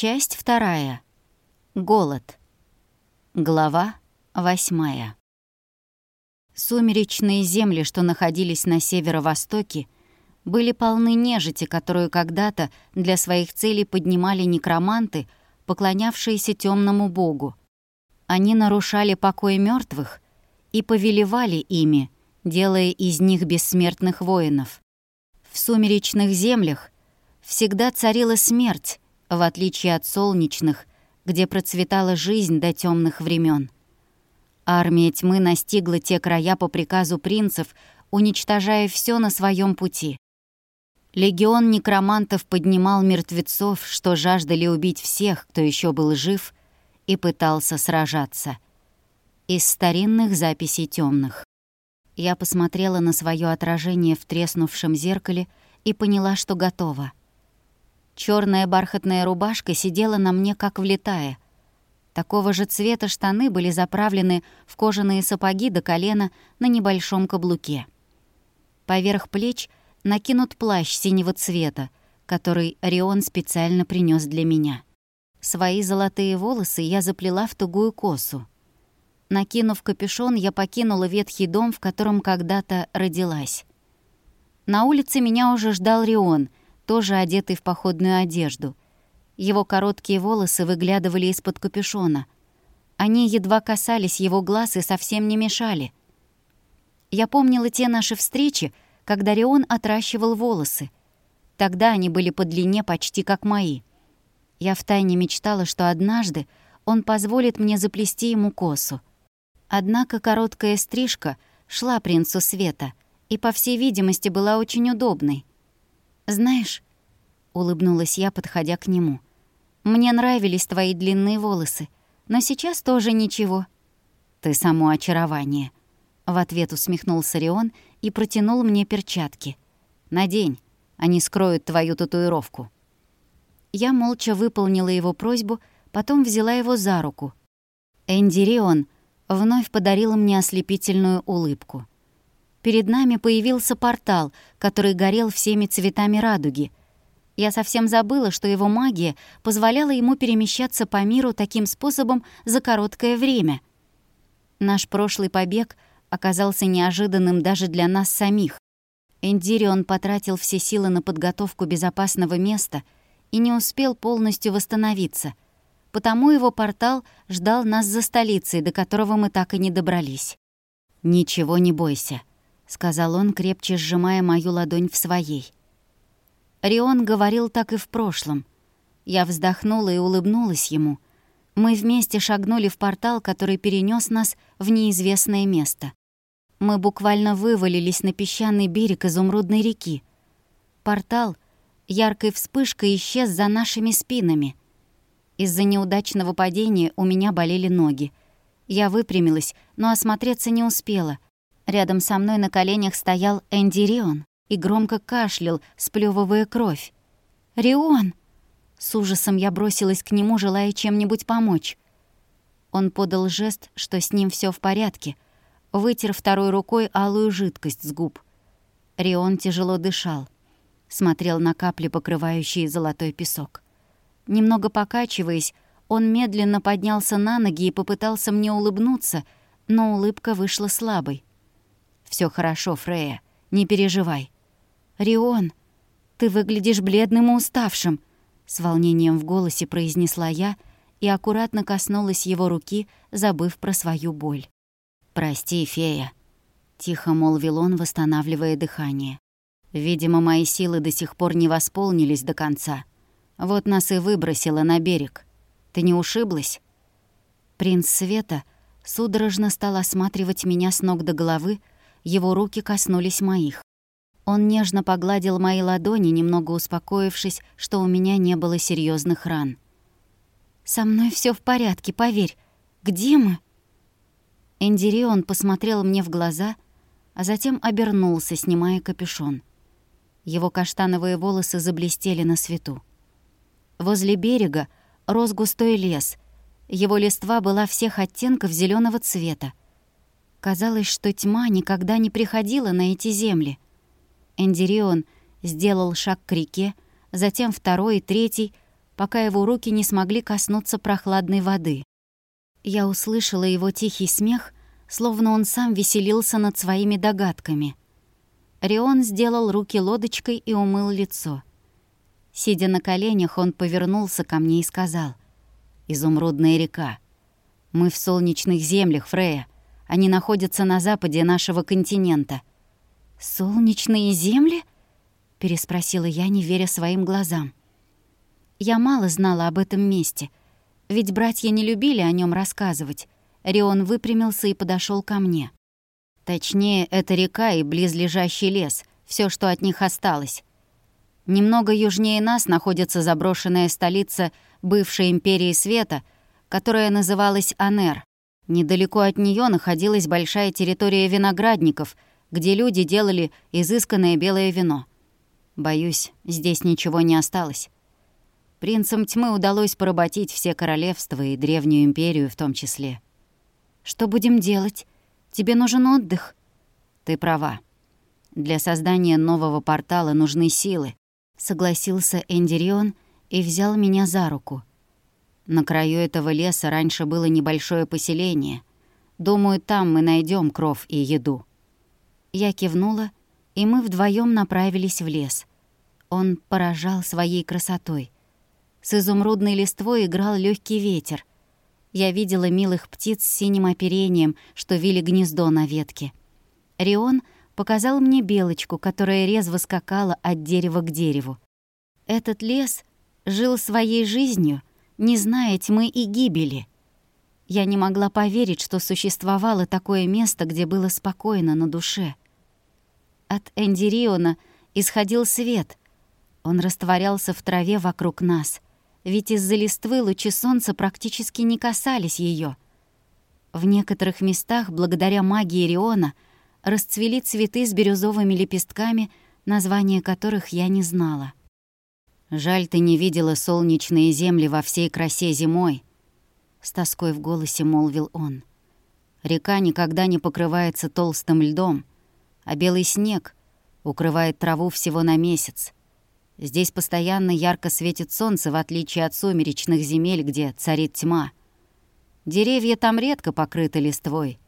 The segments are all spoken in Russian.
Часть вторая. Голод. Глава восьмая. Сумеречные земли, что находились на северо-востоке, были полны нежити, которую когда-то для своих целей поднимали некроманты, поклонявшиеся темному богу. Они нарушали покой мертвых и повелевали ими, делая из них бессмертных воинов. В сумеречных землях всегда царила смерть, в отличие от солнечных, где процветала жизнь до темных времен. Армия тьмы настигла те края по приказу принцев, уничтожая все на своем пути. Легион некромантов поднимал мертвецов, что жаждали убить всех, кто еще был жив, и пытался сражаться. Из старинных записей темных. Я посмотрела на свое отражение в треснувшем зеркале и поняла, что готова. Черная бархатная рубашка сидела на мне как влетая. Такого же цвета штаны были заправлены в кожаные сапоги до колена на небольшом каблуке. Поверх плеч накинут плащ синего цвета, который Орион специально принес для меня. Свои золотые волосы я заплела в тугую косу. Накинув капюшон, я покинула ветхий дом, в котором когда-то родилась. На улице меня уже ждал Рион, тоже одетый в походную одежду. Его короткие волосы выглядывали из-под капюшона. Они едва касались его глаз и совсем не мешали. Я помнила те наши встречи, когда Рион отращивал волосы. Тогда они были по длине почти как мои. Я втайне мечтала, что однажды он позволит мне заплести ему косу. Однако короткая стрижка шла принцу Света и, по всей видимости, была очень удобной. «Знаешь», — улыбнулась я, подходя к нему, «мне нравились твои длинные волосы, но сейчас тоже ничего». «Ты само очарование», — в ответ усмехнулся Рион и протянул мне перчатки. «Надень, они скроют твою татуировку». Я молча выполнила его просьбу, потом взяла его за руку. Энди Рион вновь подарил мне ослепительную улыбку. Перед нами появился портал, который горел всеми цветами радуги. Я совсем забыла, что его магия позволяла ему перемещаться по миру таким способом за короткое время. Наш прошлый побег оказался неожиданным даже для нас самих. Эндирион потратил все силы на подготовку безопасного места и не успел полностью восстановиться, потому его портал ждал нас за столицей, до которого мы так и не добрались. «Ничего не бойся», сказал он, крепче сжимая мою ладонь в своей. Рион говорил так и в прошлом. Я вздохнула и улыбнулась ему. Мы вместе шагнули в портал, который перенес нас в неизвестное место. Мы буквально вывалились на песчаный берег изумрудной реки. Портал яркой вспышкой исчез за нашими спинами. Из-за неудачного падения у меня болели ноги. Я выпрямилась, но осмотреться не успела — Рядом со мной на коленях стоял Энди Рион и громко кашлял, сплёвывая кровь. «Рион!» С ужасом я бросилась к нему, желая чем-нибудь помочь. Он подал жест, что с ним все в порядке, вытер второй рукой алую жидкость с губ. Рион тяжело дышал, смотрел на капли, покрывающие золотой песок. Немного покачиваясь, он медленно поднялся на ноги и попытался мне улыбнуться, но улыбка вышла слабой. Все хорошо, Фрея, не переживай». «Рион, ты выглядишь бледным и уставшим», — с волнением в голосе произнесла я и аккуратно коснулась его руки, забыв про свою боль. «Прости, фея», — тихо молвил он, восстанавливая дыхание. «Видимо, мои силы до сих пор не восполнились до конца. Вот нас и выбросило на берег. Ты не ушиблась?» Принц Света судорожно стал осматривать меня с ног до головы, его руки коснулись моих. Он нежно погладил мои ладони, немного успокоившись, что у меня не было серьезных ран. «Со мной все в порядке, поверь. Где мы?» Эндирион посмотрел мне в глаза, а затем обернулся, снимая капюшон. Его каштановые волосы заблестели на свету. Возле берега рос густой лес. Его листва была всех оттенков зеленого цвета. Казалось, что тьма никогда не приходила на эти земли. Эндирион сделал шаг к реке, затем второй и третий. пока его руки не смогли коснуться прохладной воды. Я услышала его тихий смех, словно он сам веселился над своими догадками. Рион сделал руки лодочкой и умыл лицо. Сидя на коленях, он повернулся ко мне и сказал. «Изумрудная река. Мы в солнечных землях, Фрея. Они находятся на западе нашего континента». «Солнечные земли?» — переспросила я, не веря своим глазам. Я мало знала об этом месте, ведь братья не любили о нем рассказывать. Рион выпрямился и подошел ко мне. Точнее, это река и близлежащий лес, все, что от них осталось. Немного южнее нас находится заброшенная столица бывшей империи света, которая называлась Анер. Недалеко от нее находилась большая территория виноградников, где люди делали изысканное белое вино. Боюсь, здесь ничего не осталось. Принцам тьмы удалось поработить все королевства и древнюю империю в том числе. «Что будем делать? Тебе нужен отдых?» «Ты права. Для создания нового портала нужны силы, согласился Эндирион и взял меня за руку. На краю этого леса раньше было небольшое поселение. Думаю, там мы найдем кров и еду. Я кивнула, и мы вдвоем направились в лес. Он поражал своей красотой. С изумрудной листвой играл легкий ветер. Я видела милых птиц с синим оперением, что вили гнездо на ветке. Рион — показал мне белочку, которая резво скакала от дерева к дереву. Этот лес жил своей жизнью, не зная тьмы и гибели. Я не могла поверить, что существовало такое место, где было спокойно на душе. От Эндириона исходил свет. Он растворялся в траве вокруг нас, ведь из-за листвы лучи солнца практически не касались ее. В некоторых местах, благодаря магии Риона, расцвели цветы с бирюзовыми лепестками, названия которых я не знала. «Жаль, ты не видела солнечные земли во всей красе зимой», — с тоской в голосе молвил он. «Река никогда не покрывается толстым льдом, а белый снег укрывает траву всего на месяц. Здесь постоянно ярко светит солнце, в отличие от сумеречных земель, где царит тьма. Деревья там редко покрыты листвой.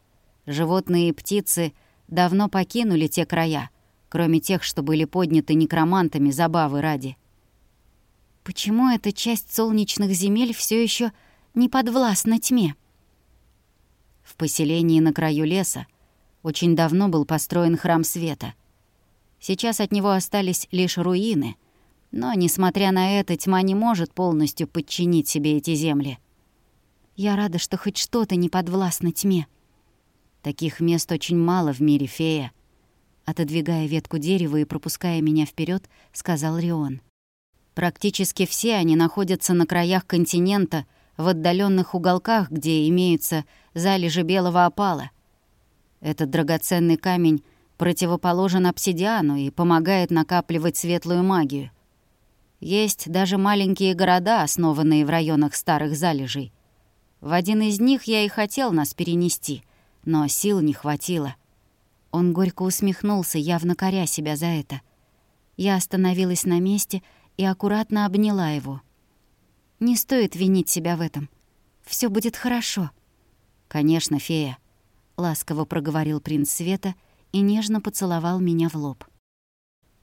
Животные и птицы — давно покинули те края, кроме тех, что были подняты некромантами забавы ради. Почему эта часть солнечных земель все еще не подвластна тьме? В поселении на краю леса очень давно был построен храм света. Сейчас от него остались лишь руины, но, несмотря на это, тьма не может полностью подчинить себе эти земли. Я рада, что хоть что-то не подвластно тьме. Таких мест очень мало в мире, фея. Отодвигая ветку дерева и пропуская меня вперед, сказал Рион. Практически все они находятся на краях континента, в отдаленных уголках, где имеются залежи белого опала. Этот драгоценный камень противоположен обсидиану и помогает накапливать светлую магию. Есть даже маленькие города, основанные в районах старых залежей. В один из них я и хотел нас перенести — но сил не хватило. Он горько усмехнулся, явно коря себя за это. Я остановилась на месте и аккуратно обняла его. «Не стоит винить себя в этом. Все будет хорошо». «Конечно, фея», — ласково проговорил принц Света и нежно поцеловал меня в лоб.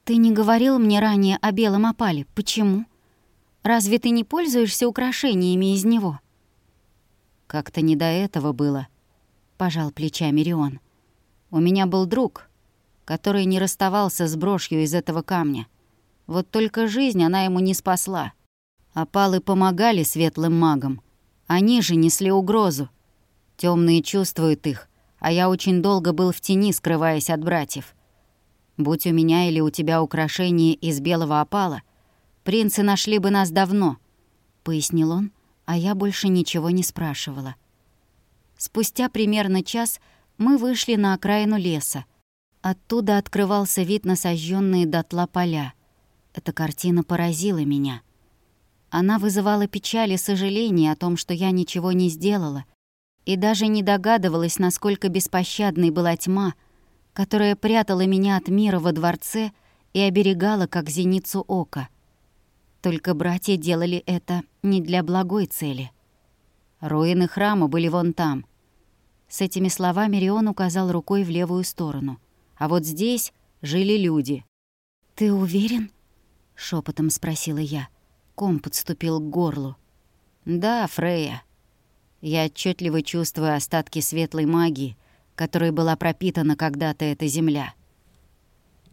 «Ты не говорил мне ранее о белом опале. Почему? Разве ты не пользуешься украшениями из него?» «Как-то не до этого было», пожал плечами Рион. У меня был друг, который не расставался с брошью из этого камня. Вот только жизнь она ему не спасла. Опалы помогали светлым магам. Они же несли угрозу. Темные чувствуют их, а я очень долго был в тени, скрываясь от братьев. Будь у меня или у тебя украшение из белого опала, принцы нашли бы нас давно, — пояснил он, а я больше ничего не спрашивала. Спустя примерно час мы вышли на окраину леса. Оттуда открывался вид на сожжённые дотла поля. Эта картина поразила меня. Она вызывала печаль и сожаление о том, что я ничего не сделала, и даже не догадывалась, насколько беспощадной была тьма, которая прятала меня от мира во дворце и оберегала, как зеницу ока. Только братья делали это не для благой цели. Руины храма были вон там. С этими словами Рион указал рукой в левую сторону. А вот здесь жили люди. «Ты уверен?» — шепотом спросила я. Ком подступил к горлу. «Да, Фрея. Я отчетливо чувствую остатки светлой магии, которой была пропитана когда-то эта земля».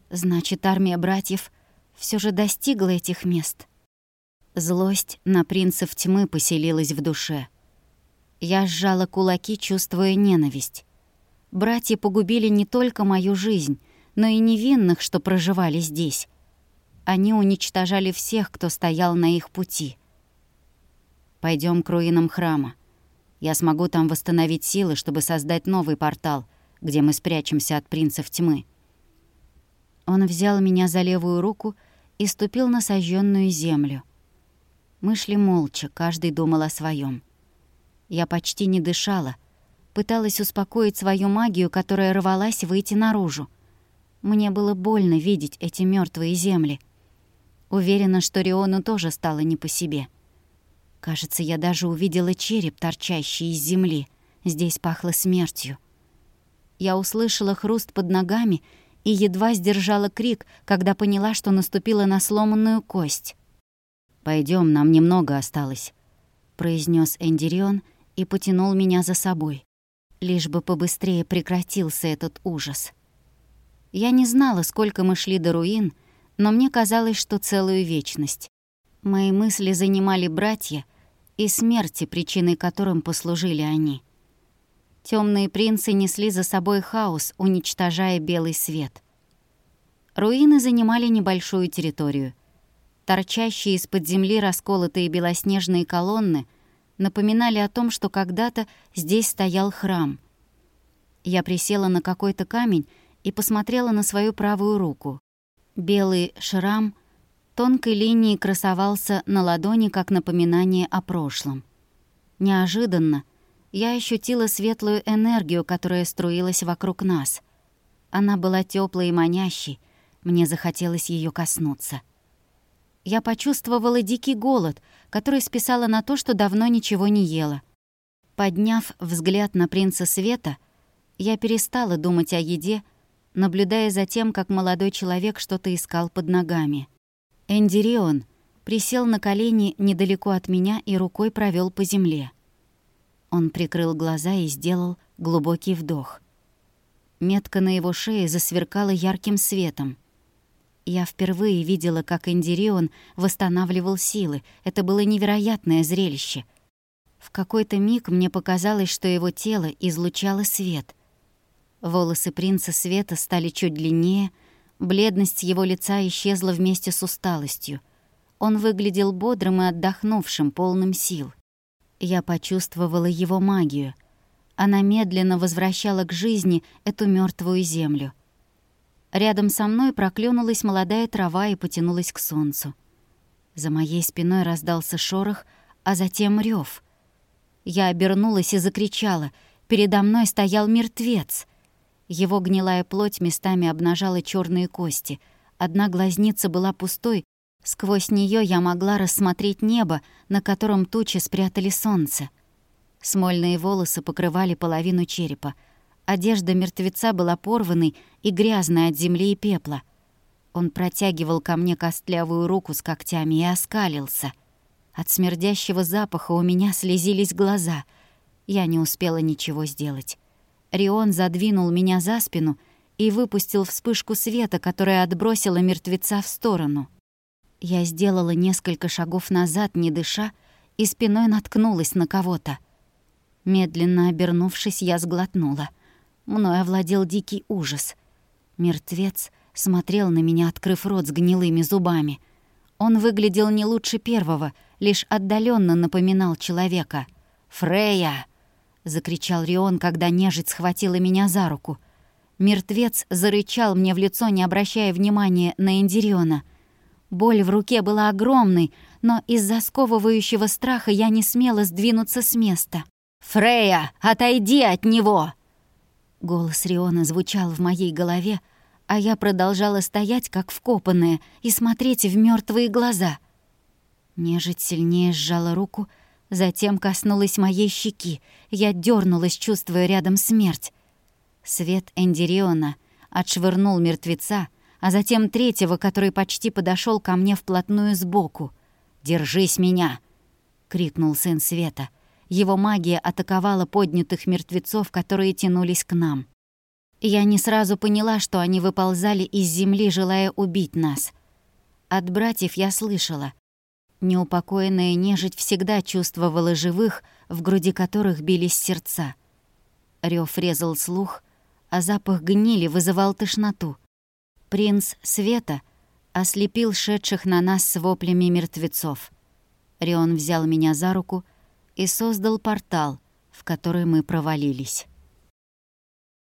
«Значит, армия братьев все же достигла этих мест?» Злость на принцев тьмы поселилась в душе. Я сжала кулаки, чувствуя ненависть. Братья погубили не только мою жизнь, но и невинных, что проживали здесь. Они уничтожали всех, кто стоял на их пути. Пойдем к руинам храма. Я смогу там восстановить силы, чтобы создать новый портал, где мы спрячемся от принцев тьмы. Он взял меня за левую руку и ступил на сожженную землю — мы шли молча, каждый думал о своем. Я почти не дышала, пыталась успокоить свою магию, которая рвалась выйти наружу. Мне было больно видеть эти мертвые земли. Уверена, что Риону тоже стало не по себе. Кажется, я даже увидела череп, торчащий из земли. Здесь пахло смертью. Я услышала хруст под ногами и едва сдержала крик, когда поняла, что наступила на сломанную кость. Пойдем, нам немного осталось», — произнес Эндирион и потянул меня за собой. Лишь бы побыстрее прекратился этот ужас. Я не знала, сколько мы шли до руин, но мне казалось, что целую вечность. Мои мысли занимали братья и смерти, причиной которым послужили они. Темные принцы несли за собой хаос, уничтожая белый свет. Руины занимали небольшую территорию — Торчащие из-под земли расколотые белоснежные колонны напоминали о том, что когда-то здесь стоял храм. Я присела на какой-то камень и посмотрела на свою правую руку. Белый шрам тонкой линией красовался на ладони, как напоминание о прошлом. Неожиданно я ощутила светлую энергию, которая струилась вокруг нас. Она была теплой и манящей, мне захотелось ее коснуться — я почувствовала дикий голод, который списала на то, что давно ничего не ела. Подняв взгляд на принца Света, я перестала думать о еде, наблюдая за тем, как молодой человек что-то искал под ногами. Эндирион присел на колени недалеко от меня и рукой провел по земле. Он прикрыл глаза и сделал глубокий вдох. Метка на его шее засверкала ярким светом. Я впервые видела, как Индирион восстанавливал силы. Это было невероятное зрелище. В какой-то миг мне показалось, что его тело излучало свет. Волосы принца света стали чуть длиннее, бледность его лица исчезла вместе с усталостью. Он выглядел бодрым и отдохнувшим, полным сил. Я почувствовала его магию. Она медленно возвращала к жизни эту мертвую землю — Рядом со мной проклюнулась молодая трава и потянулась к солнцу. За моей спиной раздался шорох, а затем рев. Я обернулась и закричала. Передо мной стоял мертвец. Его гнилая плоть местами обнажала черные кости. Одна глазница была пустой, сквозь нее я могла рассмотреть небо, на котором тучи спрятали солнце. Смольные волосы покрывали половину черепа — Одежда мертвеца была порванной и грязной от земли и пепла. Он протягивал ко мне костлявую руку с когтями и оскалился. От смердящего запаха у меня слезились глаза. Я не успела ничего сделать. Рион задвинул меня за спину и выпустил вспышку света, которая отбросила мертвеца в сторону. Я сделала несколько шагов назад, не дыша, и спиной наткнулась на кого-то. Медленно обернувшись, я сглотнула — Мною овладел дикий ужас. Мертвец смотрел на меня, открыв рот с гнилыми зубами. Он выглядел не лучше первого, лишь отдаленно напоминал человека. «Фрея!» — закричал Рион, когда нежить схватила меня за руку. Мертвец зарычал мне в лицо, не обращая внимания на Эндириона. Боль в руке была огромной, но из-за сковывающего страха я не смела сдвинуться с места. «Фрея, отойди от него!» Голос Риона звучал в моей голове, а я продолжала стоять, как вкопанная, и смотреть в мертвые глаза. Нежить сильнее сжала руку, затем коснулась моей щеки. Я дернулась, чувствуя рядом смерть. Свет Эндириона отшвырнул мертвеца, а затем третьего, который почти подошел ко мне вплотную сбоку. «Держись меня!» — крикнул сын Света. Его магия атаковала поднятых мертвецов, которые тянулись к нам. Я не сразу поняла, что они выползали из земли, желая убить нас. От братьев я слышала. Неупокоенная нежить всегда чувствовала живых, в груди которых бились сердца. Рёв резал слух, а запах гнили вызывал тошноту. Принц Света ослепил шедших на нас с воплями мертвецов. Рион взял меня за руку и создал портал, в который мы провалились.